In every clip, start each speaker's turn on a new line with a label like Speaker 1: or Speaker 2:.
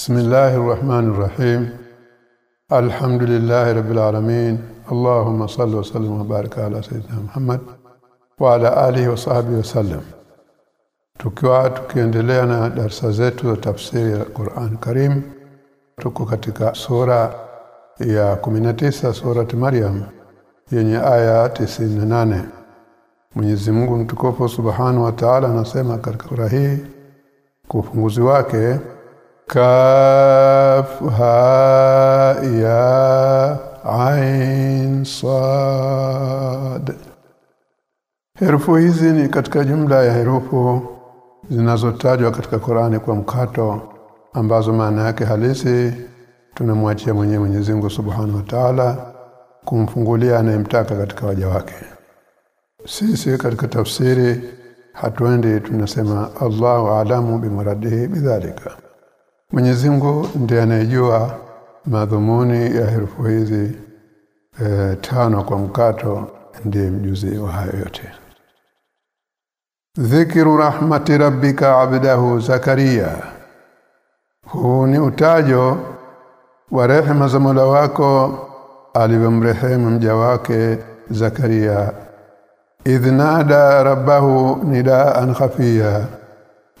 Speaker 1: بسم الله الرحمن الرحيم الحمد لله رب العالمين اللهم صل وسلم وبارك على سيدنا محمد وعلى اله وصحبه وسلم tukiwa tukiendelea na darasa zetu za tafsiri ya Qur'an Karim tuko katika sura ya 19 sura Maryam yenye aya 98 Mwenyezi Mungu mtukufu Subhanahu wa Ta'ala anasema katika sura hii kwa ufunguzi wake kaf ha ya ain sad Herufu hizi ni katika jumla ya herufu zinazotajwa katika Qur'ani kwa mkato ambazo maana yake halisi tunamwachia mwenyewe Mwenyezi Mungu Subhanahu wa Ta'ala kumfungulia anayemtaka katika waja wake. Sisi katika tafsiri hatuendi tunasema Allahu alamu bimuradihi bidhalika. Mwenyezi Mungu ndiye anayejua madhumuni ya herufi hizi e, tano kwa mkato ndiye mjuzi wa hayo yote. Dhikru rahmati rabbika abdahu Zakaria. Huu ni utajo wa rehema za Mola wako alivyomrehemu mja wake Zakaria idhnada rabbahu nidaan khafia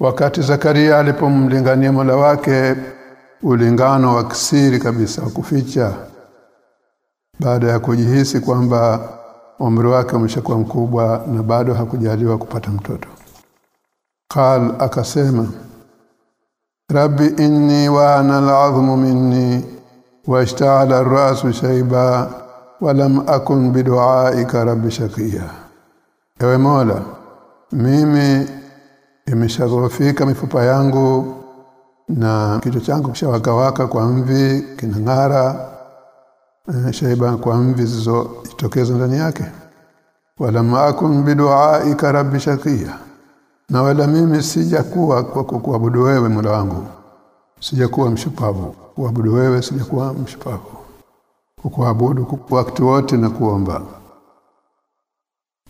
Speaker 1: wakati Zakaria alipomlingania Mola wake ulingano wa kisiri kabisa kuficha. Baada ya kujihisi kwamba umri wake umeshakuwa mkubwa na bado hakujaliwa kupata mtoto. Qal akasema rabbi inni wa ana al'azmu minni washta'ala ar-ra'su shayba wa lam akun bidu'aika rabbi shakiya ewe mola mimi imeshagofika mifupa yangu na kichwa changu kishawakawaka kwa mvi kinang'ara e, shaiba kwa mvi zilizojitokeza ndani yake. Wala maakum biduaika rabbi shakia na wala mimi sijakuwa kwa kuabudu wewe Mola wangu. Sijakuwa mshupavu. Kuabudu wewe sijakuwa mshupavu. Kukuabudu wakati wote na kuomba.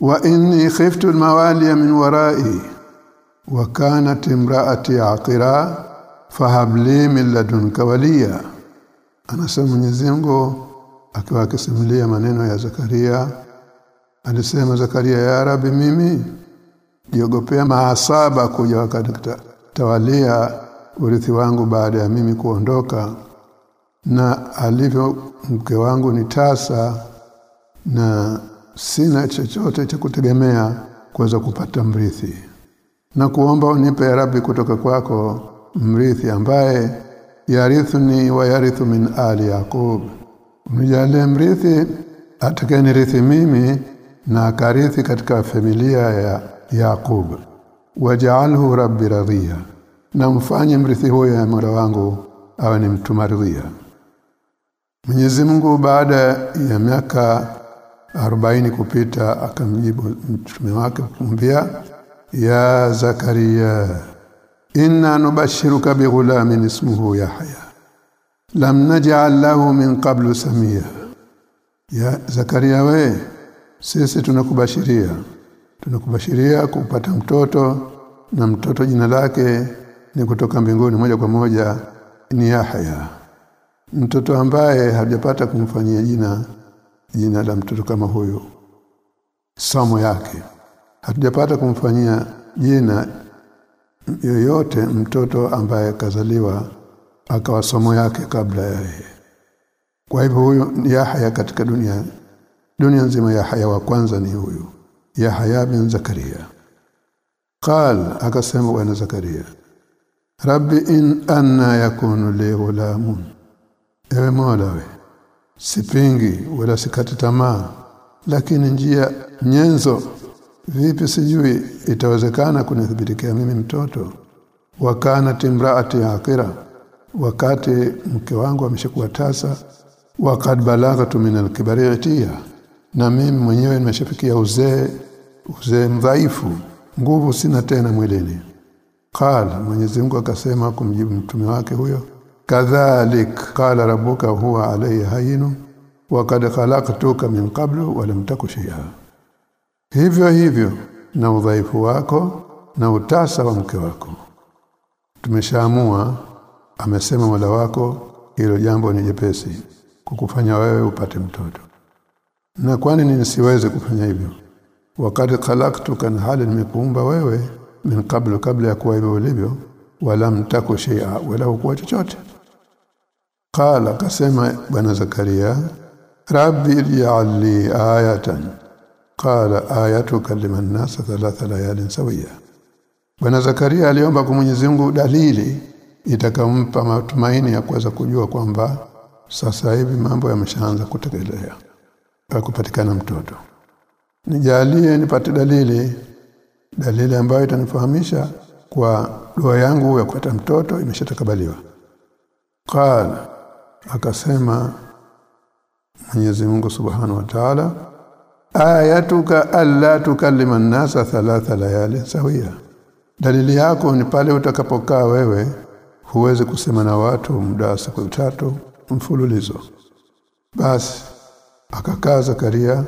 Speaker 1: Wa inni khiftu almawali min warai wa kanat imraati aqira fahabli min ladunka waliya. Anasema Mwenyezi Mungu akiwa akisimulia maneno ya Zakaria alisema Zakaria ya Rabbi mimi jiogopea maasaba kuja wakati tawalia urithi wangu baada ya mimi kuondoka. Na alivyo mke wangu ni tasa na sina chochote cha kutegemea kuweza kupata mrithi na kuomba unipe ya Rabbi kutoka kwako mrithi ambaye yarithuni wa yarithu min ali Yaqub. Unijalie mrithi atakayenirithi mimi na akarithi katika familia ya Yaqub. Waj'alhu rabbi radhiya na mfanye mrithi huyo ya Mola wangu awe ni mtu maridhia Mwenyezi Mungu baada ya miaka 40 kupita akamjibu mtume wake kumwambia ya Zakaria inna nubashiruka bighulamin ismuhu Yahya. Lam naj'al lahu min qablu samia. Ya Zakaria we sisi tunakubashiria. Tunakubashiria kupata mtoto na mtoto jina lake ni kutoka mbinguni moja kwa moja ni Yahya. Mtoto ambaye hajapata kumfanyia jina jina la mtoto kama huyo somo yake hatujapata kumfanyia jina yoyote mtoto ambaye kazaliwa akawa somo yake kabla yeye. Kwa hivyo huyu Yahya katika dunia dunia nzima Yahya wa kwanza ni huyu Yahya bin Zakaria. قال akasema bwana Zakaria Rabbi in anna yakunu li ghulamun. Ewe Mola we sipingi wala sikati tamaa lakini njia nyenzo vipi sijui itawezekana kunithibitikia mimi mtoto? Wakana timraati akira. Wakati mke wangu ameshakuwa tasa waqad balaghatu min alkibariyatia na mimi mwenyewe nimeshafikia uzee uzee mdhaifu. Nguvu sina tena mwilini. Qala Mwenyezi Mungu akasema kumjibu mtume wake huyo kadhalik qala rabbuka huwa alayhi hayinu wa kad khalaqtuka min qablu wa lam taku shay'a hivyo hivyo na udhaifu wako na utasa wa mke wako. Tumeshaamua amesema Mola wako hilo jambo ni jepesi kukufanya wewe upate mtoto. Na kwani nisiweze kufanya hivyo? Wakati khalaqtuka na hali nimekuumba wewe min kabla kabla ya kuwa hivyo ulivyo wala mtako shay'a wala hukuwa chochote. Qala kasema bwana zakaria rabbi ij'al li ayatan qala ayatuka liman nas thalatha layalin sawiya bwana zakaria aliomba kwa Mwenyezi Mungu dalili itakampa matumaini ya kuweza kujua kwamba sasa hivi mambo yameshaanza kutekelea kupatikana mtoto. Nijalie nipate dalili dalili ambayo itanifahamisha kwa dua yangu ya kupata mtoto imeshatakabaliwa. Qala akasema Mwenyezi Mungu Subhanahu wa Ta'ala ayatuka alla tukallima an-nasa thalatha layali sawia dalili yako ni pale utakapokaa wewe huwezi kusema na watu muda wa siku tatu mfululizo. Basi akakaa Zakaria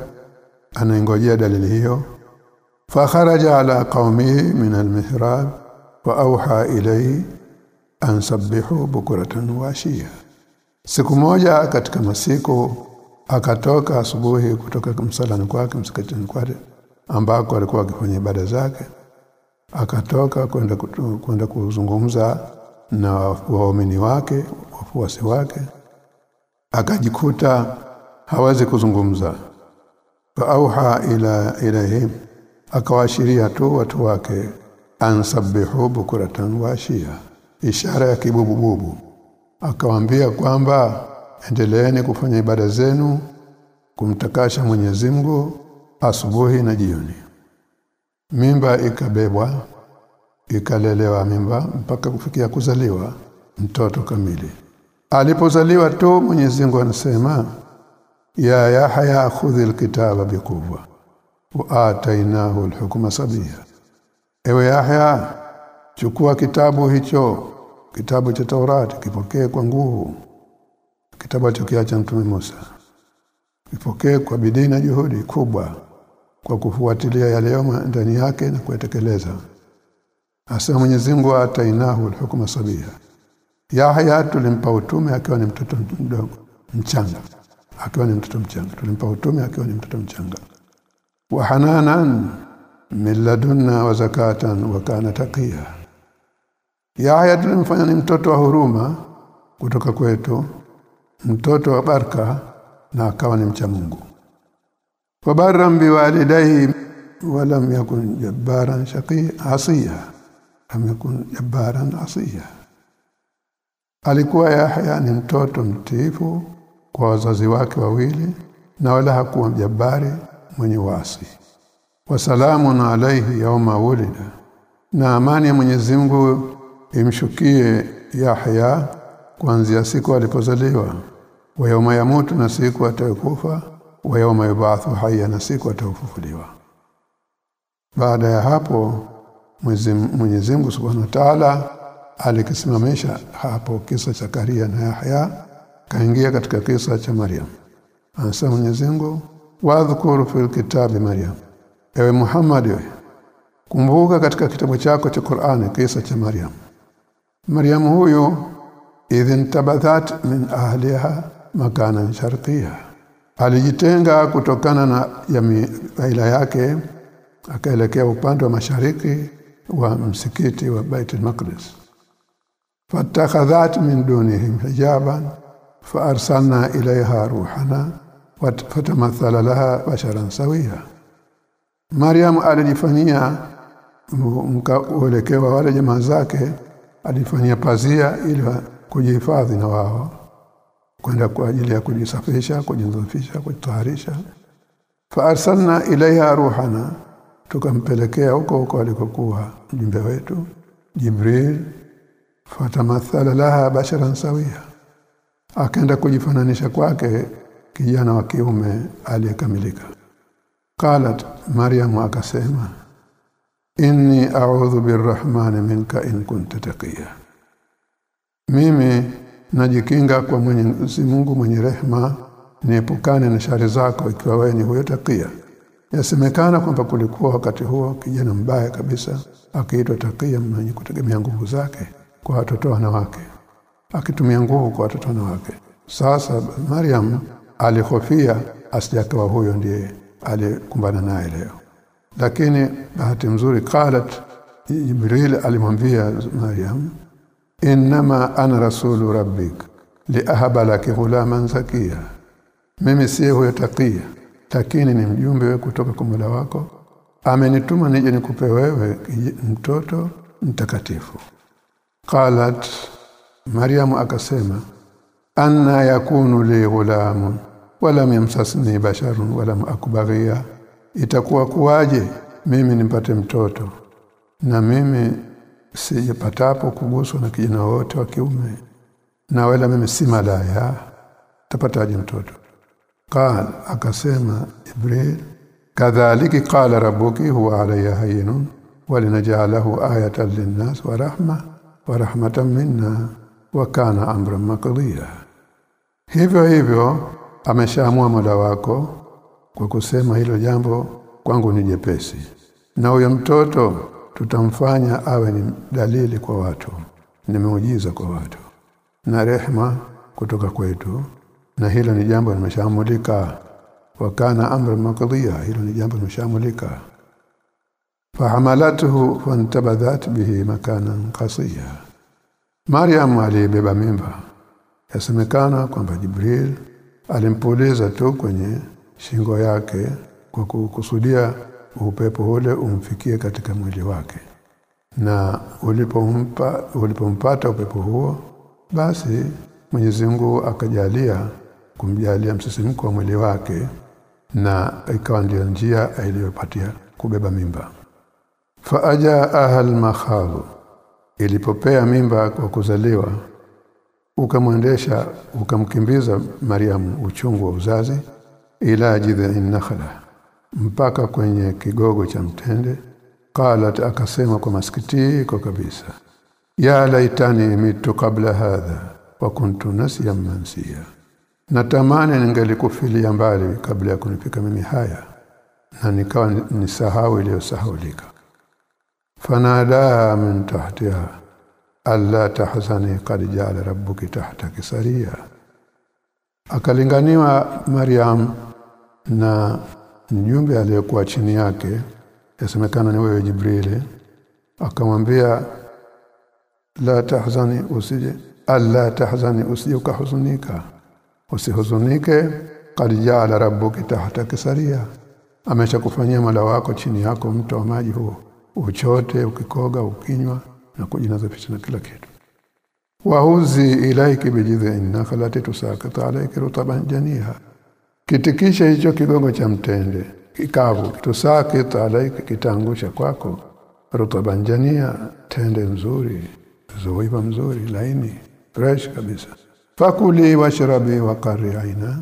Speaker 1: anaingojea dalili hiyo. Fakharaja ala qaumihi min almihrab wa awha ilayhi an sabbihu bukratan wa siku moja katika masiku akatoka asubuhi kutoka msalani kwake msikitini kwake ambako alikuwa akifanya ibada zake. Akatoka kwenda kwenda kuzungumza na waumini wake wafuasi wake. Akajikuta hawezi kuzungumza. Fa auha ila ilahim akawashiria tu watu wake ansabihu bukuratan washia ishara ya kibubububu. Akawaambia kwamba endeleeni kufanya ibada zenu kumtakasha Mwenyezi Mungu asubuhi na jioni. Mimba ikabebwa ikalelewa mimba mpaka kufikia kuzaliwa mtoto kamili. Alipozaliwa tu Mwenyezi Mungu anasema ya Yahya khudhil kitaba bikuwa wa atainahu alhukma sabia ewe Yahya chukua kitabu hicho kitabu cha Taurati kipokee kwa nguvu kitabu alichokiacha mtume Musa. Ipokee kwa bidii na juhudi kubwa kwa kufuatilia yale yoma ndani yake na kuyatekeleza. Asema Mwenyezi Mungu atainahu alhukma sabia Yahya tulimpa utume akiwa ni mtoto mdogo mchanga. Akiwa ni mtoto mchanga. Tulimpa utume akiwa ni mtoto mchanga. Wa hananan min ladunna wa zakatan wa kana taqiya. Yahya tulimfanya ni mtoto wa huruma kutoka kwetu mtoto wa baraka na akawa ni mcha Mungu. Wabarram biwalidayhi walam yakun jabbaran shaqiyan asiya. Lam yakun jabbaran asiya. Alikuwa Yahya ni mtoto mtiifu kwa wazazi wake wawili na wala hakuwa mjabari mwenye wasi wasalamu alayhi yawma wulida. Na amani ya Mwenyezi Mungu imshukie Yahya kuanzia siku alipozaliwa wa yawma yamutu na siku atakufa. Wa yawma yubathu hayya na siku atafufuliwa baada ya hapo Mwenyezi Mungu Subhanahu wa Ta'ala alikisimamisha hapo kisa cha Karia na Yahya kaingia katika kisa cha Maryam. Anasema Mwenyezi Mungu wadhkuru fil kitabi Maryam. Ewe Muhammad ewe kumbuka katika kitabu chako cha Qur'ani kisa cha Maryam. Maryam huyu idhin tabathat min ahliha makana shartia alijitenga kutokana na ya ila yake akaelekea upande wa mashariki wa msikiti wa Baitul Maqdis. Fatakhadhat min dunihim hijaban fa arsalna ilayha ruhana fatamathala laha basharan sawiya. Maryam alijifanyia mkaelekewa wale jamaa zake alifanyia pazia ili kujihifadhi na wao kwenda kwa ajili ya kujisafisha kujinzafisha kujitaharisha. Fa arsalna ilaiha ruhana tukampelekea huko huko alikokuwa mjumbe wetu Jibril. Fatamathala laha basharan sawia akaenda kujifananisha kwake kijana wa kiume aliyekamilika. Qalat maryam akasema inni a'udhu birrahmani minka in kunta taqiya. Mimi najikinga kwa Mwenyezi Mungu mwenye rehema niepukane na shari zako ikiwa wewe ni huyo takia. Yasemekana kwamba kulikuwa wakati huo kijana mbaya kabisa akiitwa takia mwenye kutegemea nguvu zake kwa watoto wanawake akitumia nguvu kwa watoto wanawake. Sasa Maryam alihofia asijakawa huyo ndiye alikumbana naye leo. Lakini bahati mzuri qalat Jibril alimwambia Maryam inma ana rasulu rabbik. Liahaba laki ghulaman zakia. Mimi si huyo takia lakini ni mjumbe kutoka kwa Mola wako. Amenituma nije nikupe wewe mtoto mtakatifu. Qalat Maryam akasema anna yakunu li ghulamun wala yamsasni basharun wala akubaghiya itakuwa kuwaje mimi nimpate mtoto? Na mimi sijapatapo kuguswa na kijana wote wa kiume na wala mimi si malaya tapataje mtoto? Qal akasema ibril kadhalika qala rabbuki huwa alayya hayyun walinaj'alahu ayatan linnas wa rahma wa rahmatan minna wa kana amran maqdiya. Hivyo hivyo ameshaamua Mola wako kwa kusema hilo jambo kwangu ni jepesi. Na huyo mtoto tutamfanya awe ni dalili kwa watu ni muujiza kwa watu na rehma kutoka kwetu. Na hilo ni jambo limeshamulika. Wakana amra maqdiya hilo ni jambo limeshamulika. Fahamalatuhu fantabadhat bihi makanan qasiya. Maryam alibeba mimba yasemekana kwamba Jibril alimpuliza tu kwenye shingo yake kwa kukusudia upepo ule umfikie katika mwili wake. Na ulipompa ulipompata upepo huo basi Mwenyezi Mungu akajalia kumjalia msisimko wa mwili wake na ikawa ndio njia iliyopatia kubeba mimba. Fa aja ahal makhadhu ilipopea mimba kwa kuzaliwa ukamwendesha ukamkimbiza Mariamu uchungu wa uzazi ila jidhi nakhla mpaka kwenye kigogo cha mtende. Qalat akasema kwa masikitiko kabisa ya laitani mitu kabla hadha wa kuntu nasiyan mansiya. Natamani ningelikufilia mbali kabla ya kunifika mimi haya na nikawa nisahau iliyosahaulika. Fanada min tahtiha alla tahzani qad ja'ala rabbuki tahtaki sariya akalinganiwa Maryam na mjumbe aliyekuwa chini yake yasemekana ni wewe Jibrili akamwambia la tahzani usije alla tahzani usije ukahuzunika. Usihuzunike qad ja'ala tahta kisaria. Amesha kufanyia mala wako chini yako mto wa maji huo. Uchote ukikoga ukinywa na kujinazafisha na kila kitu. Wahuzi ilaiki bijidhi innaka la tusakata alayki rutaban janiha kitikisha hicho kigongo cha mtende kikavu tusakita alaika kitangusha kwako. Rutubanjania tende nzuri zoiva mzuri laini fresh kabisa. Fakuli washrabi waqarri aina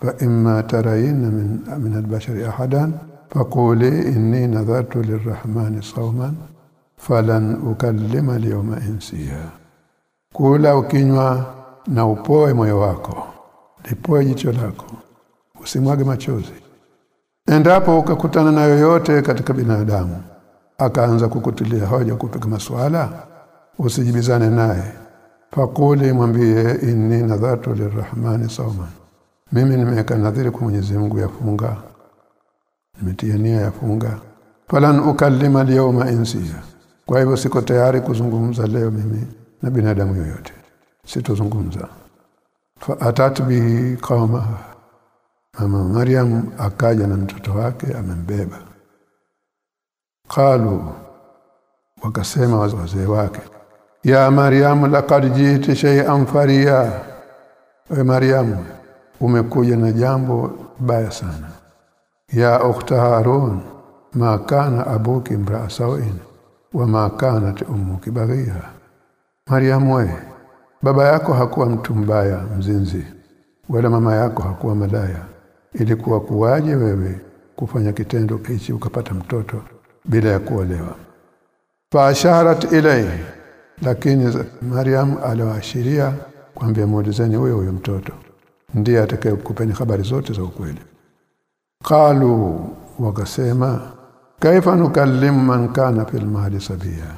Speaker 1: fa imma taraina min min albashari ahadan fakuli inni nadhartu lirrahmani sawman falan ukallima alyawma insiya. Kula ukinywa na upoe moyo wako lipoe jicho lako usimwage machozi. Endapo ukakutana na yoyote katika binadamu akaanza kukutilia hoja kupiga maswala usijibizane naye. Fakuli mwambie inni nadhatu lirahmani sawman mimi nimeweka nadhiri kwa Mwenyezi Mungu yafunga nimetia nia yafunga falan ukallima alyawma insiya. Kwa hivyo siko tayari kuzungumza leo mimi na binadamu yoyote. Sitozungumza. Fa atat bihi qauma mama Maryam akaja na mtoto wake amembeba. Qalu wakasema wazee wake ya Maryam laqad jiti shay'an fariya. We Maryam umekuja na jambo baya sana. Ya ukhta Harun ma kana abuki mrasawin wa ma kanat ummuki baghiya Maryam we baba yako hakuwa mtu mbaya mzinzi wala mama yako hakuwa malaya ilikuwa kuwaje wewe kufanya kitendo kichi ukapata mtoto bila ya kuolewa? Faasharat ilayhi lakini Maryam aliwaashiria kwambia muulizeni huyo huyo mtoto ndiye atakayekupeni habari zote za ukweli. Qalu wakasema kaifa nukallimu man kana fil mahdi sabia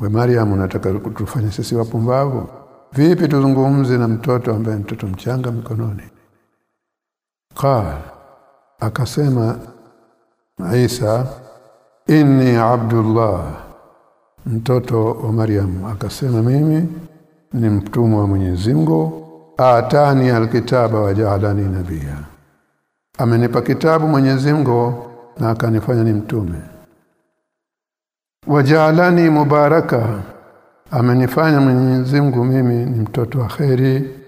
Speaker 1: we Maryam unataka kutufanya sisi wapumbavu? Vipi tuzungumze na mtoto ambaye mtoto mchanga mikononi qala akasema Isa inni abdullah mtoto wa Maryam. Akasema mimi ni mtumwa wa Mwenyezi Mungu atani alkitaba wa waja'alani nabia amenipa kitabu Mwenyezi Mungu na akanifanya ni mtume. Waja'alani mubaraka amenifanya Mwenyezi Mungu mimi ni mtoto wa kheri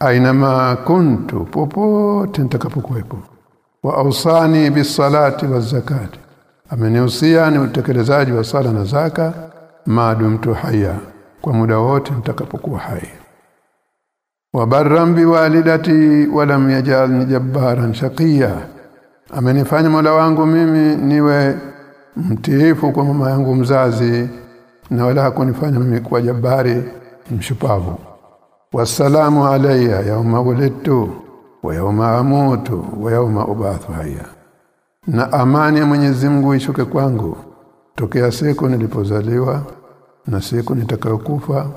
Speaker 1: ainama kuntu popote nitakapokuwepo. Wa ausani bisalati wa zakati. Amenihusia ni utekelezaji wa sala na zaka maadumtu haya kwa muda wote nitakapokuwa hai. Wa barram biwalidati wa lam yajalni jabbaran shaqiya. Amenifanya mola wangu mimi niwe mtiifu kwa mama yangu mzazi na wala hakunifanya mimi kuwa jabari mshupavu wasalamu alayya yawma wulidtu wa yawma amutu wa yawma ubathu hayya. Na amani ya Mwenyezi Mungu ishuke kwangu tokea siku nilipozaliwa na siku nitakayokufa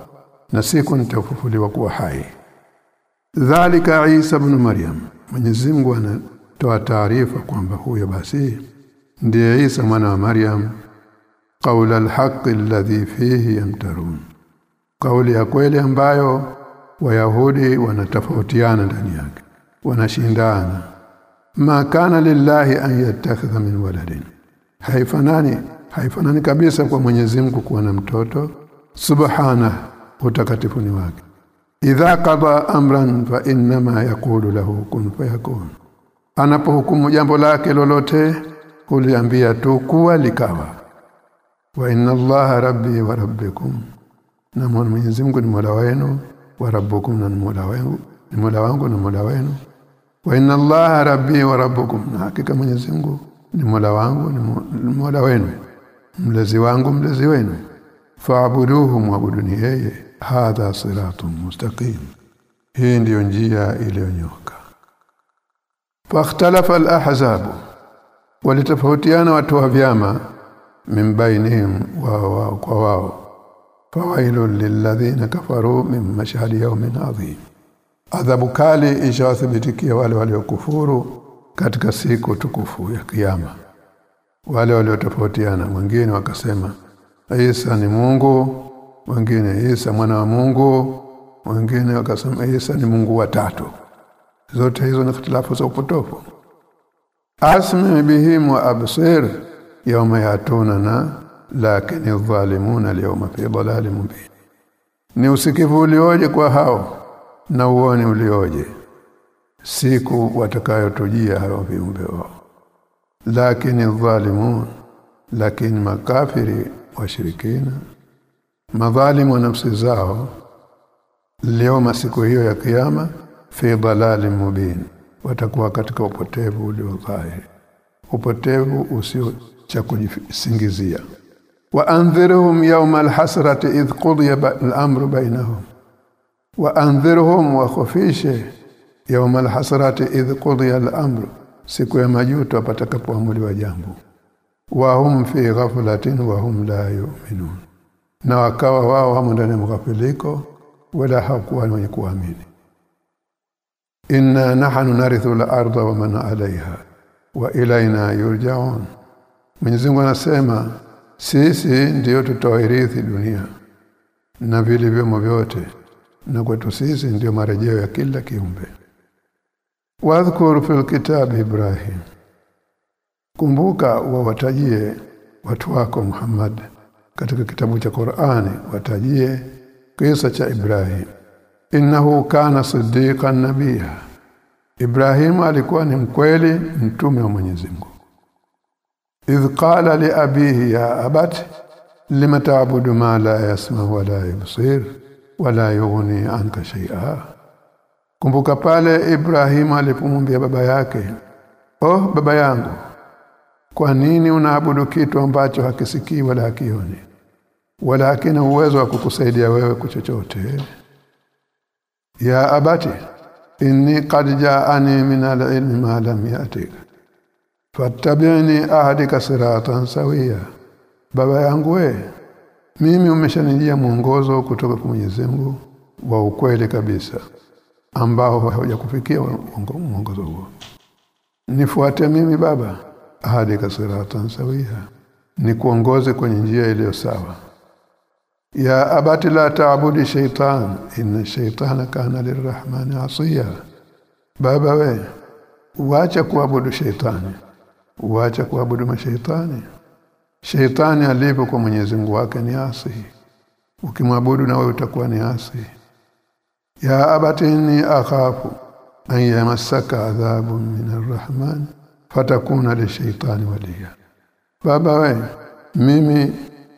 Speaker 1: na siku nitafufuliwa kuwa hai. Dhalika Isa ibn Maryam Mwenyezi Mungu anatoa taarifa kwamba huyo basi ndiye Isa mwana wa Maryam. Qaula alhaq alladhi fihi yamtarun. Kauli ya kweli ambayo wayahudi wanatofautiana ndani yake. Wanashindana. Makana lillahi an yattakhidha min waladin. Haifanani haifanani kabisa kwa Mwenyezi Mungu kuwa na mtoto. Subhana utakatifu ni wake. Idha qada amran fa inma yaqulu lahu kun fayakun. Anapohukumu jambo lake lolote huliambia tu kuwa likawa. Wa inna allaha rabbi wa rabbikum. Na Mwenyezi Mungu ni Mola wenu wa rabbukum na Mola wenu ni Mola wangu na Mola wenu. Wa inna allaha rabbi wa rabbukum na hakika Mwenyezi Mungu ni Mola wangu ni Mola wenu. Mlezi wangu mlezi wenu. Faabuduhu mwabuduni yeye. Hadha siratun mustaqim. Hii ndiyo njia iliyonyoka. Fakhtalafa alahzab walitofautiana watu wa vyama min bainihim wa kwa wao fawailul lilladhina kafaru min mashhadi yawmin adhim adhabu kali ishawathibitikia wale waliokufuru katika siku tukufu ya kiyama. Wale waliotofautiana wengine wakasema Isa ni Mungu wengine Isa mwana wa Mungu wengine wakasema Isa ni Mungu wa tatu. Zote hizo ni ikhtilafu za upotofu. Asmi bihim wa absir yawma yatunana lakini adh-dhalimuna al-yawma fi dhalalin mubin. Ni usikivu ulioje kwa hao na uone ulioje. Siku watakayotujia hao viumbe wao. Lakini dhalimun lakini makafiri washirikina. Madhalimu nafsi zao. Leo siku hiyo ya kiyama fi dhalalin mubin. Watakuwa katika upotevu ulio dhahiri. Upotevu usio cha kujisingizia wa anzirhum yawma alhasrati idh qudiya al-amru bainahum wa anzirhum wa khafishe yawma alhasrati idh qudiya alamru siku ya majuto patakapoamuliwa jambo wa hum fi ghaflatin wa hum la yu'minun na wakawa wao hamo ndani ya mghafiliko wala hakuwa wenye kuamini inna nahnu narithu al-ardha wa man 'alayha wa ilayna yurja'un Mwenyezi Mungu anasema sisi ndiyo tutawairithi dunia na vile vyomo vyote na kwetu sisi ndiyo marejeo ya kila kiumbe. Wadhkur fil kitab Ibrahim. Kumbuka wawatajie watu wako Muhammad katika kitabu cha Qur'ani watajie kisa cha Ibrahim. Innahu kana siddiqan nabiyya. Ibrahim alikuwa ni mkweli mtume wa Mwenyezi Mungu idh qala li abihi ya abati lima ta'budu ma la yasma wa la yubsir wa la yughni anka shay'a kumbuka pale Ibrahim alipomwambia baba yake oh baba yangu kwa nini unaabudu kitu ambacho hakisikii wala hakioni wala hakina uwezo wa kukusaidia wewe kuchochote ya abati inni qad ja'ani min al-ilmi ma lam ya'tika fattabi'ni ahadika siratan sawiya. Baba yangu we mimi umeshanijia mwongozo kutoka kwa Mwenyezi Mungu wa ukweli kabisa ambao hawajakufikia mwongozo huo. Nifuate mimi baba ahadika siratan sawia ni kuongoze kwenye njia iliyo sawa. Ya abati la taabudi shaitan inna shaitana kana lirrahmani asiya. Baba we wacha kuabudu shaitani uacha kuabudu mashaitani shaitani alipo kwa Mwenyezi Mungu wake ni asi. Ukimwabudu na wewe utakuwa ni asi. Ya abatini akhafu an yamassaka adhabun min arrahman fatakuna lishaitani waliya. Baba we mimi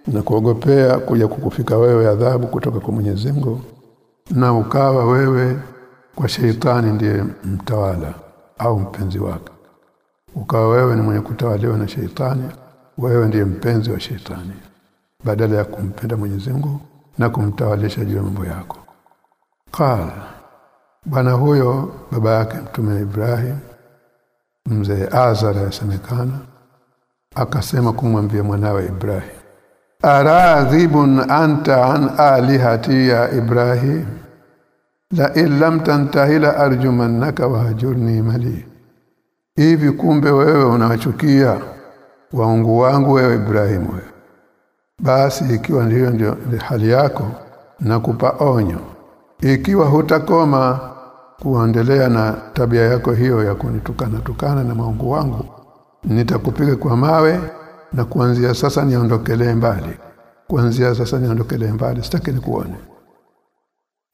Speaker 1: nakuogopea kuja kukufika wewe adhabu kutoka kwa Mwenyezi Mungu na ukawa wewe kwa shaitani ndiye mtawala au mpenzi wake ukawa wewe ni mwenye kutawaliwa na sheitani wewe ndiye mpenzi wa sheitani badala ya kumpenda Mwenyezi Mungu na kumtawalisha juu ya mambo yako. Qala bwana huyo baba yake mtume Ibrahim mzee Azar yasemekana akasema kumwambia mwanawe Ibrahim aradhibun anta an alihati ya Ibrahim? La illam tantahi la arjumannaka wahjurni mali hivi kumbe wewe unawachukia? Waungu wangu wewe Ibrahimu wewe. Basi ikiwa ndiyo ndio hali yako nakupa onyo. Ikiwa hutakoma kuendelea na tabia yako hiyo ya kunitukana tukana na maungu wangu nitakupiga kwa mawe na kuanzia sasa niondokelee mbali. Kuanzia sasa niondokelee mbali sitaki nikuone.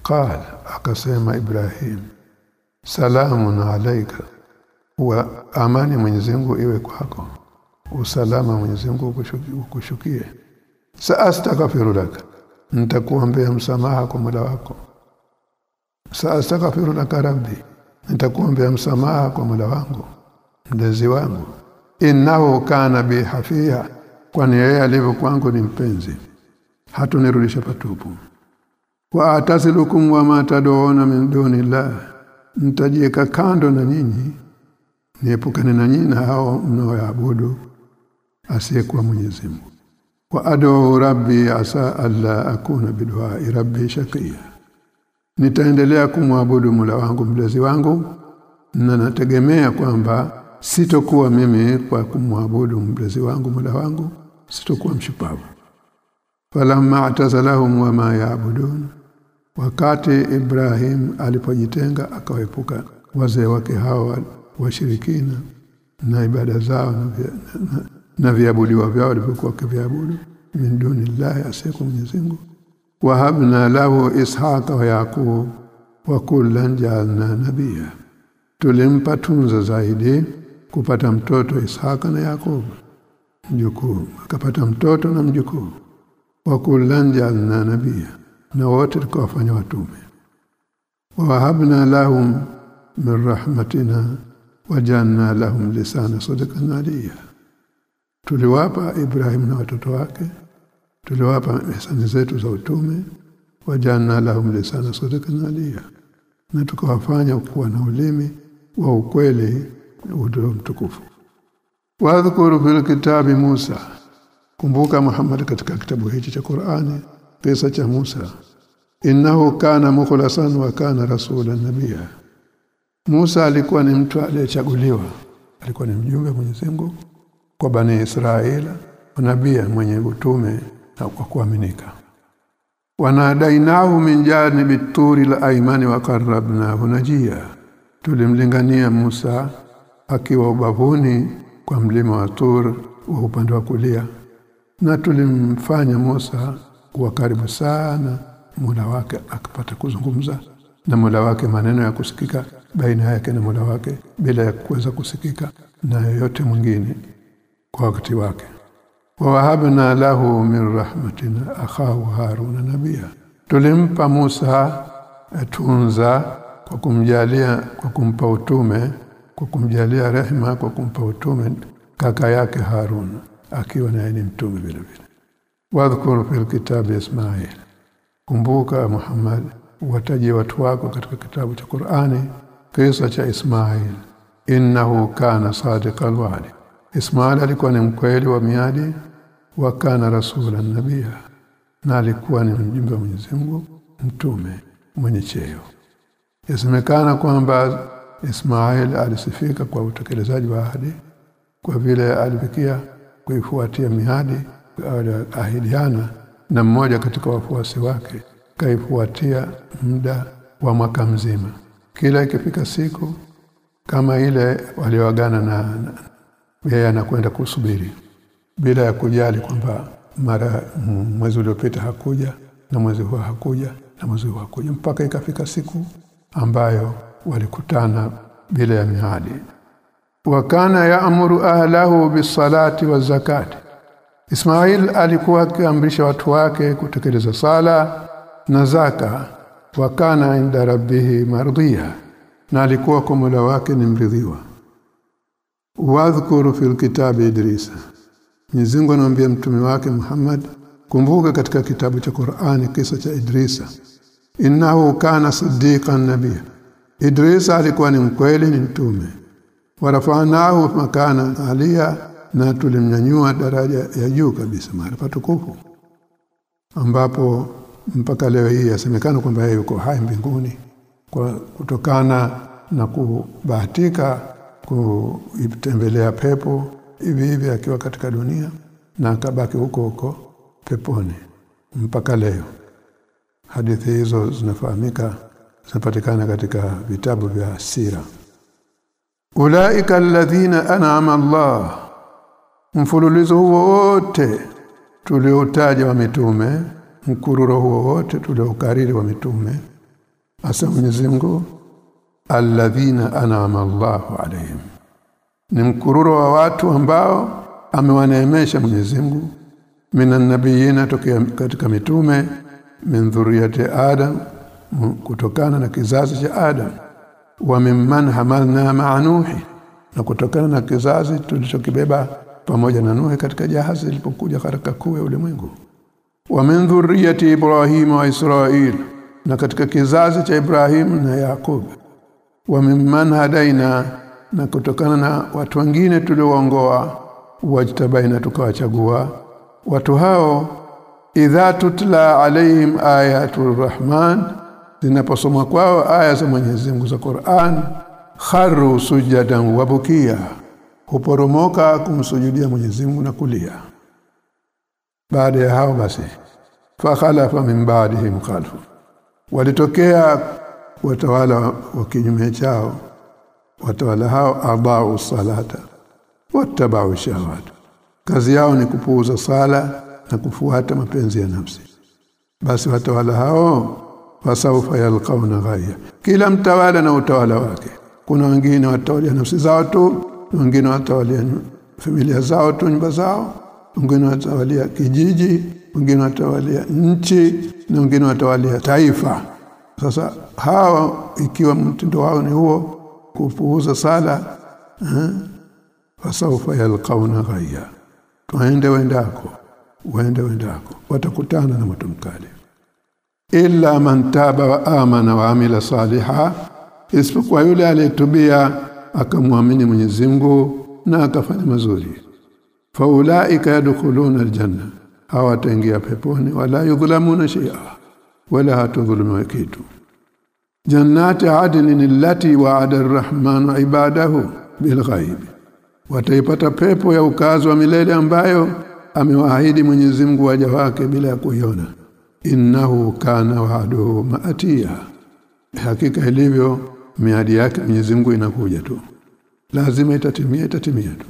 Speaker 1: Qala akasema Ibrahim salamun alayka wa amani Mwenyezi Mungu iwe kwako. Usalama Mwenyezi Mungu ukushukie. Saastaghfiru lak nitakuombea msamaha kwa Mola wako. Saastaghfiru lak rabbi. Nitakuombea msamaha kwa Mola wangu mlezi wangu. Innahu kana bi hafia kwani yeye alivyo kwangu ni mpenzi. Hatunirudisha patupu. Wa atasilukum wa ma tad'una min dunillah. Nitajieka kando na nyinyi niepukane na nyinyi na hao mnaoabudu asiyekuwa Mwenyezi Mungu. Wa adu rabbi asa alla akuna bidua rabbi shaqiya nitaendelea kumwabudu mula wangu mlezi wangu na nategemea kwamba sitokuwa mimi kwa kumwabudu mlezi wangu mula wangu sitokuwa mshupavu. Falamma atazalahum wama yaabudun wakati Ibrahim alipojitenga akawepuka wazee wake hawa washirikina na ibada zao na, viabudiwa vyao walivyokuwa kiviabudu min dunillahi asiku Mwenyezi Mungu. Wahabna lahu ishaqa wa yaqub wa kullan ja'alna nabiyya. Tulimpa tunza zaidi kupata mtoto Ishaqa na Yakob mjukuu. Akapata mtoto na mjukuu. Wa kullan ja'alna nabiyya. Na wote tukawafanya watume. Wa wahabna lahum min rahmatina wajanna lahum lisana sadaqan aliya. Tuliwapa Ibrahim na watoto wake tuliwapa ihsani zetu za utume wajanna lahum lisana sadaqan aliya. Na tukawafanya kuwa na ulimi wa ukweli udo mtukufu. Wadhkuru fil kitabi Musa. Kumbuka Muhammad katika kitabu hichi cha Qur'ani kisa cha Musa. Innahu kana mukhlasan wa kana rasulan nabiyya Musa alikuwa ni mtu aliyechaguliwa. Alikuwa ni mjumbe Mwenyezi Mungu kwa bani Israeli nabii mwenye utume na kwa kuaminika. Wanadainahu min janibi turi la aimani wa karabna najia. Tulimlingania Musa akiwa ubavuni kwa mlima wa Tur wa upande wa kulia. Na tulimfanya Musa kuwa karibu sana mula wake akapata kuzungumza na mula wake maneno ya kusikika baina yake na Mola wake bila ya kuweza kusikika na yoyote mwingine kwa wakati wake. Wa wahabna lahu min rahmatina akhahu harun nabia tulimpa Musa tunza kwa kumjalia kwa kumpa utume kwa kumjalia rehema kwa kumpa utume kaka yake Harun akiwa naye ni mtume vile vile. Wadhkur fil kitabi Ismail. Kumbuka Muhammad wataje watu wako katika kitabu cha Qur'ani kisa cha Ismail. Innahu kana sadiqal wa'd Ismail alikuwa ni mkweli wa miadi wa kana rasulan nabia na alikuwa ni mjumbe wa Mwenyezi Mungu mtume mwenye cheo. Yasemekana kwamba Ismail alisifika kwa utekelezaji wa ahadi kwa vile alifikia kuifuatia miadi ahidiana na mmoja katika wafuasi wake kaifuatia muda wa mwaka mzima kila ikifika siku kama ile walioagana na yeye anakwenda kusubiri. Bila ya kujali kwamba mara mwezi uliopita hakuja na mwezi huu hakuja na mwezi huu hakuja. Mpaka ikafika siku ambayo walikutana bila ya miadi. Wakana yaamuru ahlahu bisalati wa zakati Ismail alikuwa akiamrisha watu wake kutekeleza sala na zaka wakana inda rabbihi mardiya na alikuwa kwa Mola wake ni mridhiwa. Wadhkuru fil kitabi Idrisa Mwenyezi Mungu anamwambia mtume wake Muhammad kumbuka katika kitabu cha Qur'ani kisa cha Idrisa innahu kana siddiqan nabiyya. Idrisa alikuwa ni mkweli ni mtume. Warafanahu makana alia na tulimnyanyua daraja ya juu kabisa mahali patukufu ambapo mpaka leo hii yasemekana kwamba yeye yuko hai mbinguni. Kwa kutokana na kubahatika kuitembelea pepo hivi hivi akiwa katika dunia na akabaki huko huko peponi mpaka leo. Hadithi hizo zinafahamika zinapatikana katika vitabu vya sira. Ulaika alladhina an'ama Allah. Mfululizo huo wote tuliotaja wa mitume mkururo huo wote tuliokariri wa mitume. Asa Mwenyezi Mungu alladhina an'ama Allahu alayhim. Ni mkururo wa watu ambao amewaneemesha Mwenyezi Mungu. Minan nabiyina katika mitume min dhuriyati adam kutokana na kizazi cha adam. Wa mimman hamalna ma'a nuhi na kutokana na kizazi tulichokibeba pamoja na Nuhi katika jahazi lilipokuja haraka kuu ya ulimwengu wa min dhurriyyati Ibrahim wa Israil na katika kizazi cha Ibrahim na Yakub wa mimman hadaina na kutokana na watu wengine tulioongoa wajtabaina tukawachagua. Watu hao idha tutla alaihim ayatu rahman zinaposomwa kwao aya za Mwenyezi Mungu za Qur'an kharu sujadan wabukia huporomoka kumsujudia Mwenyezi Mungu na kulia. Baada ya hao basi fakhalafa min ba'dihim khalfu. Walitokea watawala wa kinyume chao. Watawala hao abau salata. Wattabau shahawat kazi yao ni kupuuza sala na kufuata mapenzi ya nafsi. Basi watawala hao fasaufa yalqauna ghaya kila mtawala na utawala wake. Kuna wengine watawalia nafsi zao tu wengine watawalia familia zao tu nyumba zao. Wengine watawalia kijiji wengine watawalia nchi na wengine watawalia taifa. Sasa hawa ikiwa mtindo wao ni huo kupuuza sala eh fasaufa yalqauna ghayya. Waende wendako waende wendako watakutana na moto mkali. Illa man taba wa amana wa amila saliha isipokuwa yule aliyetubia akamwamini Mwenyezi Mungu na akafanya mazuri. Faulaika yadkhuluna aljanna hawataingia peponi wala yudhlamuna shay'a wala hatudhulumiwa kitu. Jannati adnin allati wa'ada ar-rahmanu ibadahu bilghaib wataipata pepo ya ukazo wa milele ambayo amewaahidi Mwenyezi Mungu waja wake bila ya kuiona. Innahu kana wa'duhu ma'atiya hakika ilivyo miadi yake Mwenyezi Mungu inakuja tu. Lazima itatimia itatimia tu.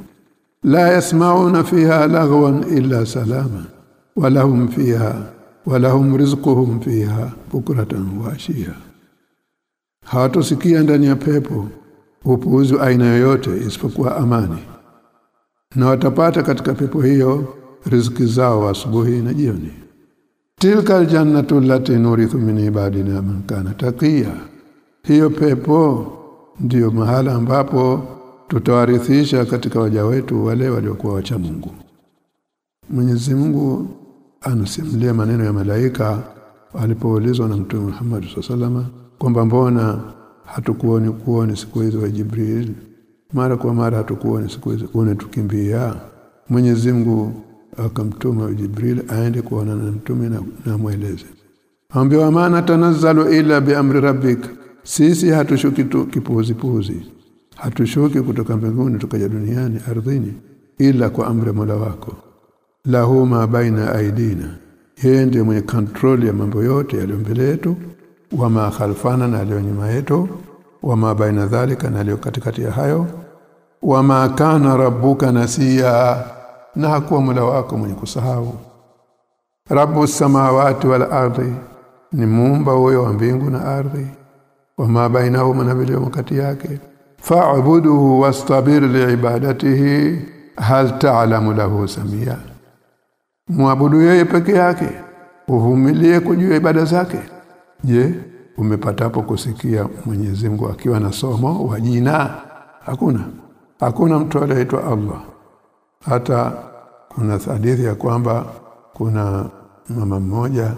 Speaker 1: La yasmauna fiha lagwan illa salama walahum fiha walahum rizquhum fiha bukratan wa ashiya. Hawatosikia ndani ya pepo upuuzi aina yoyote isipokuwa amani na watapata katika pepo hiyo riziki zao asubuhi na jioni. Tilka aljannatu allati nurithu min ibadina man kana taqiya. Hiyo pepo ndiyo mahala ambapo tutawarithisha katika waja wetu wale waliokuwa wacha Mungu. Mwenyezi Mungu anasimulia maneno ya malaika alipoulizwa na Mtume Muhammad SAW kwamba mbona hatukuoni kuoni siku hizo wa Jibril? Mara kwa mara hatukuoni siku hizo kuone tukimbia? Mwenyezi Mungu akamtuma Jibril aende kuonana na mtume na, na mueleze ambiwa maana tanazzalu ila biamri rabbik. Sisi hatushuki tu kipuzi puzi hatushuki kutoka mbinguni tukaja duniani ardhini ila kwa amri Mola wako lahu ma baina aidina. Yeye ndiye mwenye control ya mambo yote yaliyo mbele yetu wa ma khalfana na yaliyo nyuma yetu wa ma baina dhalika na yaliyo katikati ya hayo wa ma kana rabbuka nasiya. Na hakuwa Mola wako mwenye kusahau. Rabbu samawati wal ardi ni muumba huyo wa mbingu na ardhi. Wa ma bainahuma na vile wakati yake. Fa'buduhu wastabir liibadatihi hal ta'lamu lahu samia muabudu yeye peke yake. Uvumilie kujua ibada zake. Je umepatapo kusikia Mwenyezi Mungu akiwa na somo wa jina? Hakuna. Hakuna mtu aliyeitwa Allah. Hata kuna hadithi ya kwamba kuna mama mmoja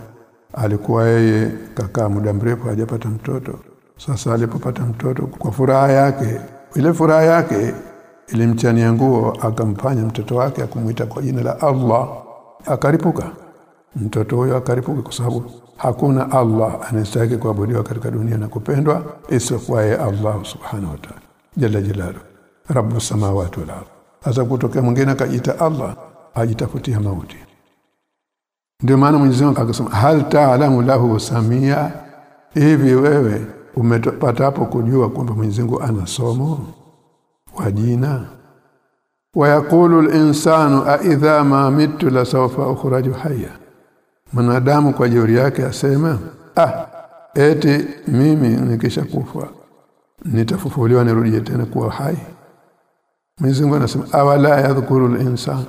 Speaker 1: alikuwa yeye kakaa muda mrefu hajapata mtoto. Sasa alipopata mtoto kwa furaha yake ile furaha yake ilimchania nguo akamfanya mtoto wake akumuita kwa jina la Allah akaripuka. Mtoto huyo akaripuka kwa sababu hakuna Allah anastahili kuabudiwa katika dunia na kupendwa isipokuwa yeye Allah subhanahu wa ta'ala. Jalla jalalu. Rabbu samawati wal ardh hasa kutokea mwingine akajiita Allah ajitafutia mauti. Ndio maana Mwenyezi Mungu akasema hal ta'lamu lahu samia? Hivi wewe umepata hapo kujua kwamba Mwenyezi Mungu ana somo wa jina wayakulu al-insanu a idha ma mitu la sawfa ukhraju hayya? Mwanadamu kwa jeuri yake asema ah eti mimi nikishakufa nitafufuliwa nirudie tena kuwa hai. Mwenyezi anasema awala yadhkuru al-insan?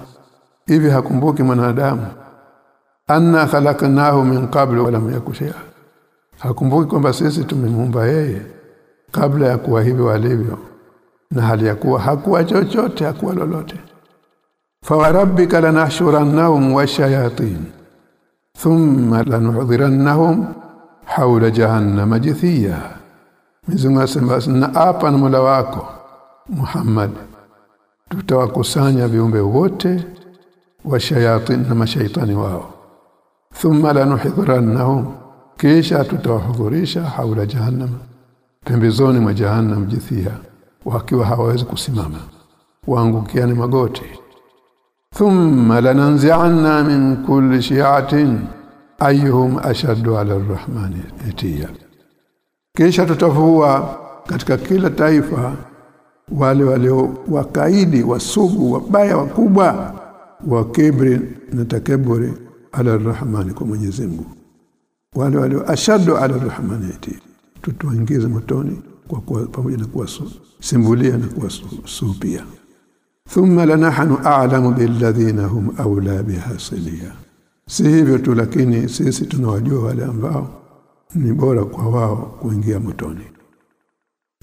Speaker 1: Hivi hakumbuki mwanadamu? Anna khalaqnahu min qablu wa lam hakumbuki kwamba sisi tumemuumba yeye kabla ya kuwa hivi walivyo na hali ya kuwa hakuwa chochote hakuwa lolote. Fawarabbika lanahshurannahum washayatin thumma lanuhdhirannahum hawla jahannam jithiya. Mwenyezi asema na apa na mula wako Muhammad tutawakusanya viumbe wote wa shayatin na mashaitani wao. Thumma lanuhdhirannahum kisha tutawahudhurisha haula jahannam pembezoni mwa jahannam jithia wakiwa hawawezi kusimama. Waangukiane magoti. Thumma lananzi'anna min kulli shi'atin ayyuhum ashaddu 'ala ar-rahmani itiya kisha tutavua katika kila taifa wale walio wakaidi wasugu wabaya wakubwa wa kibri na takaburi ala rahmani kwa Mwenyezi Mungu. Wale walio ashaddu ala rahmani itiya tutuingize motoni kwa kuwa pamoja na kuwa simbulia na kuwa supia. Thumma lanahnu a'lamu billadhina hum awla bihasiliya si hivyo tu lakini sisi tunawajua wale ambao ni bora kwa wao kuingia motoni.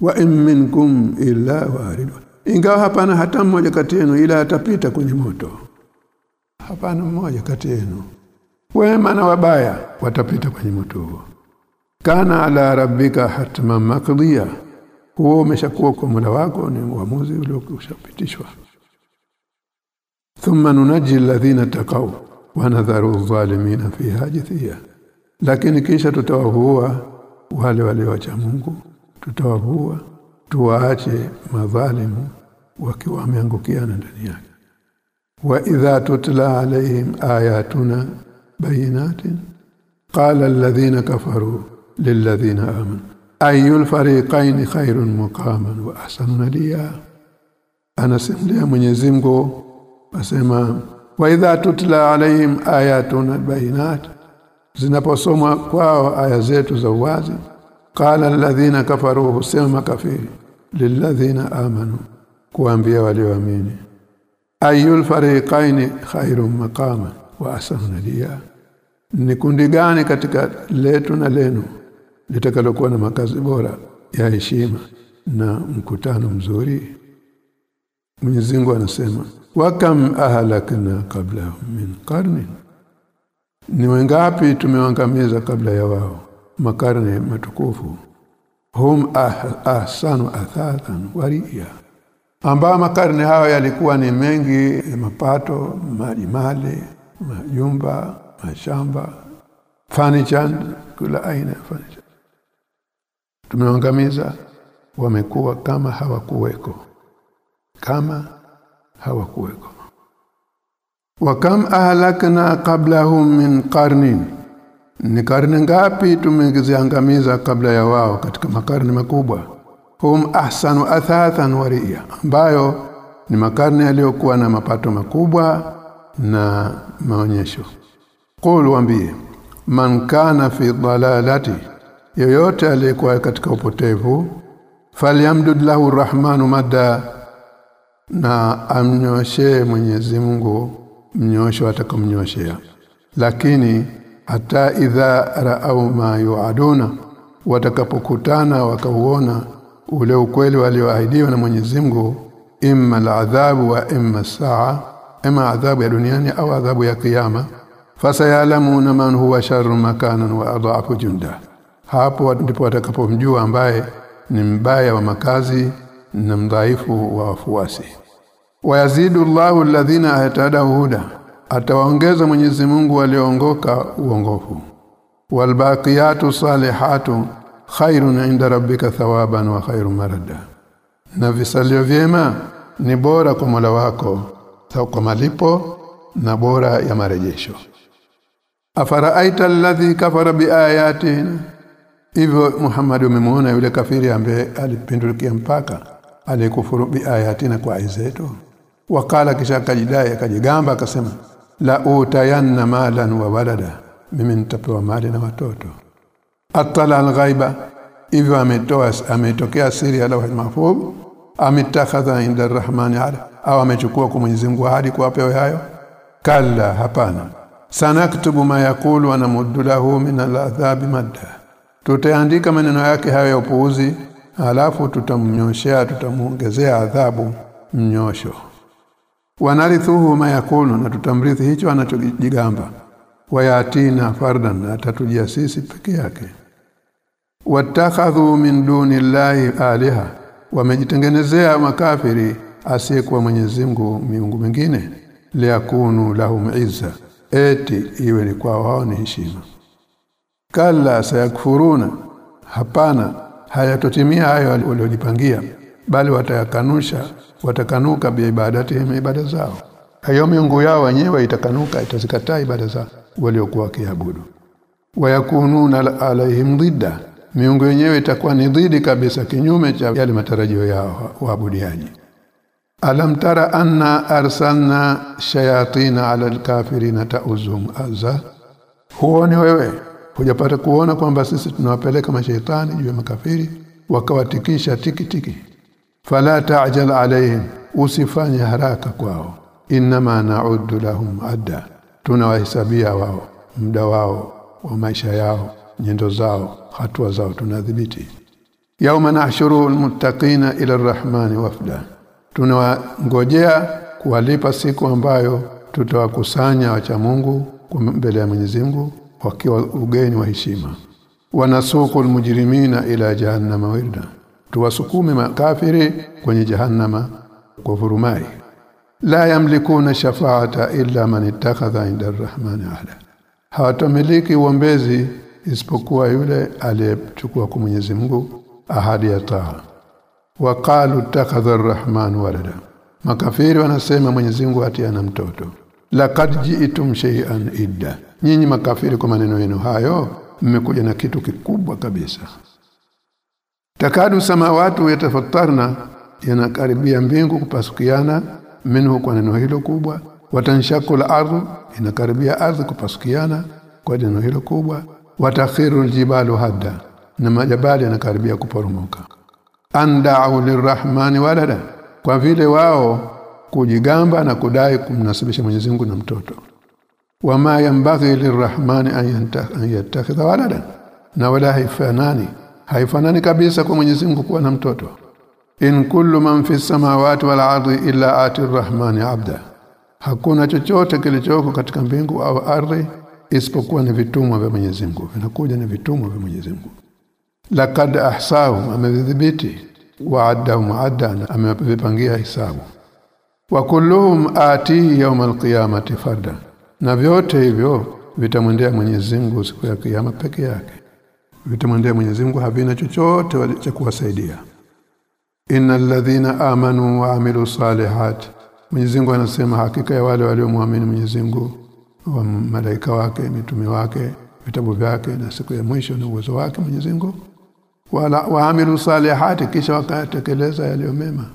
Speaker 1: Wa in minkum illa waridun. Ingawa hapana hata mmoja kati yenu ila atapita kwenye moto. Hapana mmoja kati yenu. Wema na wabaya watapita kwenye moto huo kana ala rabbika hatma maqdiya. Huo umeshakuwa kwa Mola wako ni uamuzi uliokushapitishwa thumma nunaji alladhina taqaw wa nadharu adh-dhalimina fi hajithiya lakini kisha tutawavua wale walioacha Mungu tutawavua tuwaache madhalimu wakiwa wameangukiana ndani yake. Wa idha tutla alaihim ayatuna bayinatin qala alladhina kafaru lilladhina amanu اي الفريقين muqaman wa ahsanu nadiya anasimulia Mwenyezi Mungu asema wa idha tutla alaihim ayatuna bayinat zinaposomwa kwao aya zetu za uwazi qala alladhina kafaru husema kafiri lilladhina amanu kuambia walioamini ayul fariqain khairun maqaman wa ahsanu nadiya ni kundi gani katika letu na lenu litakalokuwa na makazi bora ya heshima na mkutano mzuri Mwenyezi Mungu anasema wa kam ahlakna kabla min karni ni wengapi tumewangamiza kabla ya wao? Makarne matukufu. Hum ah, ahsanu athathan wariya. Ambao makarne hayo yalikuwa ni mengi mapato mali mali majumba mashamba furniture kula aina ya furniture tumeangamiza. Wamekuwa kama hawakuweko. Kama hawakuweko. Wa kam ahlakna qablahum min qarnin? Ni karne ngapi tumeziangamiza kabla ya wao katika makarne makubwa? Hum ahsanu athathan waria ambayo ni makarne yaliyokuwa na mapato makubwa na maonyesho. Qul waambie man kana fi dalalati yoyote aliyekuwa katika upotevu falyamdud lahu rahmanu madda na amnyoshe Mwenyezi Mungu mnyosho atakomnyoshea lakini hata idha raau ma yuaduna watakapokutana wakauona ule ukweli walioahidiwa na Mwenyezi Mungu imma aladhabu wa imma saa imma adhabu ya duniani au adhabu ya kiyama fasayalamuna man huwa sharru makanan wa adhafu junda hapo ndipo atakapomjua ambaye ni mbaya wa makazi na mdhaifu wa wafuasi. Wayazidu Allahu alladhina atadahu huda. Atawaongeza Mwenyezi Mungu walioongoka uongofu. Walbaqiyatu salihatu khairun inda rabbika thawaban wa khairu marada. Na visalio vyema ni bora kwa Mola wako kwa malipo na bora ya marejesho. Afaraaita alladhi kafara biayatina hivyo Muhammad umemwona yule kafiri ambaye alipindukia mpaka alikufuru biayatina kwa izetu wakala kisha akajidai akajigamba akasema la utayanna malan wa walada mimi nitapewa mali na watoto. Atala alghaiba hivyo ametoa ametokea siri ya lawh mahfuz amitakhadha inda arrahmani ala au amechukua kwa Mwenyezi Mungu hadi kuwapewa hayo? Kala hapana. Sanaktubu ma yakulu wa namuddu lahu min aladhabi madda tutaandika maneno yake hayo ya upuuzi alafu tutamnyoshea tutamuongezea adhabu mnyosho. Wanarithuhu ma yakulu na tutamrithi hicho anachojigamba. Wayatina fardan atatujia sisi peke yake. Watakhadhu min duni llahi aliha wamejitengenezea makafiri asiyekuwa Mwenyezi Mungu miungu mingine. Liakunu lahum izza eti iwe ni kwa wao ni heshima kalla sayakfuruna hapana hayatotimia hayo waliojipangia bali watayakanusha watakanuka biibadatihim ibada zao. Hayo miungu yao wenyewe itakanuka itazikataa ibada zao waliokuwa kiabudu wayakununa alaihim dhidda miungu yenyewe itakuwa ni dhidi kabisa kinyume cha yale matarajio yao waabudiaji. Alam tara anna arsalna shayatina ala alkafirina ta'uzum azza? Huoni wewe hujapata kuona kwamba sisi tunawapeleka mashaitani juu ya makafiri wakawatikisha tiki tiki fala ta'jal alayhim usifanye haraka kwao. Inma na'uddu lahum adda tunawahesabia wao muda wao wa maisha yao nyendo zao hatua zao tunadhibiti. Yauma nahshuru almuttaqina ila arrahmani wafda tunawangojea kuwalipa siku ambayo tutawakusanya wacha Mungu mbele ya Mwenyezi Mungu wakiwa ugeni wa heshima. Wanasuku almujrimina ila jahannama wirda. Tuwasukume makafiri kwenye jahannama kwa vurumai. La yamlikuna shafaata illa man ittakhadha inda arrahmani ahda hawatamiliki uombezi isipokuwa yule aliyechukua kwa Mwenyezi Mungu ahadi ya taa. Waqalu ittakhadha arrahman walada. Makafiri wanasema Mwenyezi Mungu ati ana mtoto. Laqad ji'tum shay'an idda nyinyi makafiri kwa maneno yenu hayo mmekuja na kitu kikubwa kabisa. Takadu samawati yatafattarna yanakaribia mbingu kupasukiana minhu kwa neno hilo kubwa. Watanshaku al-ardh inakaribia ardhi kupasukiana kwa neno hilo kubwa. Watakhiru ljibalu hadda na majabali yanakaribia kuporomoka. Anda'u lirrahmani walada kwa vile wao kujigamba na kudai kumnasibisha Mwenyezi Mungu na mtoto wama yambaghi lirrahmani an yattakhidha waladan. Na wala haifanani haifanani kabisa kwa Mwenyezi Mungu kuwa na mtoto. In kullu man fi samawati wal ardi illa ati rahmani abda. Hakuna chochote kilichoko katika mbingu au ardhi isipokuwa ni vitumwa vya Mwenyezi Mungu. Vinakuja ni vitumwa vya Mwenyezi Mungu. Laqad ahsahum amedhibiti wa'adahum adana amevipangia hisabu. Wa kulluhum atihi yawm alqiyamati farda na vyote hivyo vitamwendea Mwenyezi Mungu siku ya kiyama peke yake. Vitamwendea Mwenyezi Mungu havina chochote cha kuwasaidia. Innal ladhina amanu wa amilu salihat. Mwenyezi Mungu anasema hakika ya wale waliomwamini Mwenyezi Mungu wa malaika wake mitume wake vitabu vyake na siku ya mwisho na uwezo wake Mwenyezi Mungu. Wala waamilu salihati kisha wakatekeleza yaliyo mema.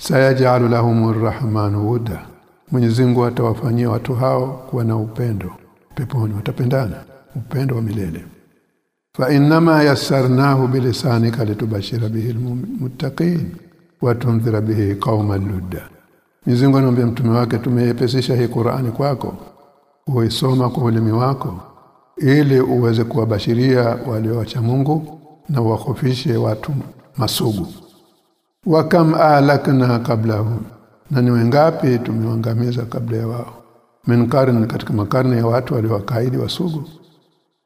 Speaker 1: Sayajalu lahumur rahmanu wuda Mwenyezi Mungu atawafanyia watu hao kuwa na upendo. Peponi watapendana. Upendo wa milele. Fa inma yassarnahu bilisanika litubashira bihi almuttaqin wa tunzira bihi qauman ludda Mwenyezi Mungu anamwambia mtume wake tumeyepesisha hii Qur'ani kwako. Uisoma kwa ulimi wako ili uweze kuwabashiria walioacha Mungu na wakofishe watu masugu. Wa kam alakna qablahum na ni wengapi tumewangamiza kabla ya wao? Min katika makarne ya watu waliowakaidi wasugu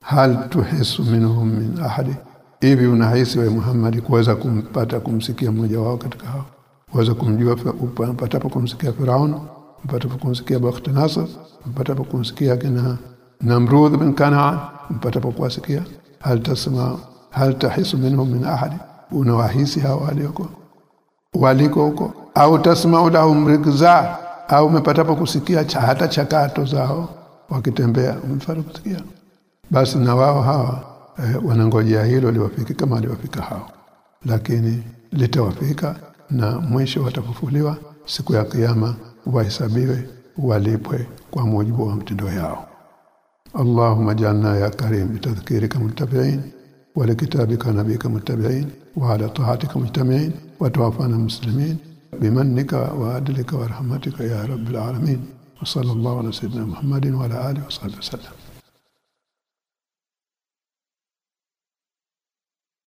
Speaker 1: hal tuhisu minhum min ahadi? Hivi unahisi wa Muhammad kuweza kumpata kumsikia mmoja wao katika hao? Kuweza kumjua upatapo kumsikia Firaun upatapo kumsikia Bakht Nasr upatapo kumsikia kina Namrud bin Kanaan upatapo kuwasikia? Hal tasma hal tahisu minhum min ahadi? Unawahisi hao walioko? Waliko huko au tasma'u lahum rikza au umepatapo kusikia cha hata chakato zao wakitembea umefanya kusikia basi na wao hawa eh, wanangojea hilo liwafike kama liwafika hao lakini litawafika na mwisho watafufuliwa siku ya kiyama wahesabiwe walipwe kwa mujibu wa mtindo yao اللهم اجعلنا يا كريم بتذكيرك متبعين ولكتابك نبيك متبعين وعلى طاعتك مجتمعين وتوفنا مسلمين بمنك وعدلك ورحمتك يا رب العالمين. وصلى الله على سيدنا محمد وعلى آله وصحبه وسلم.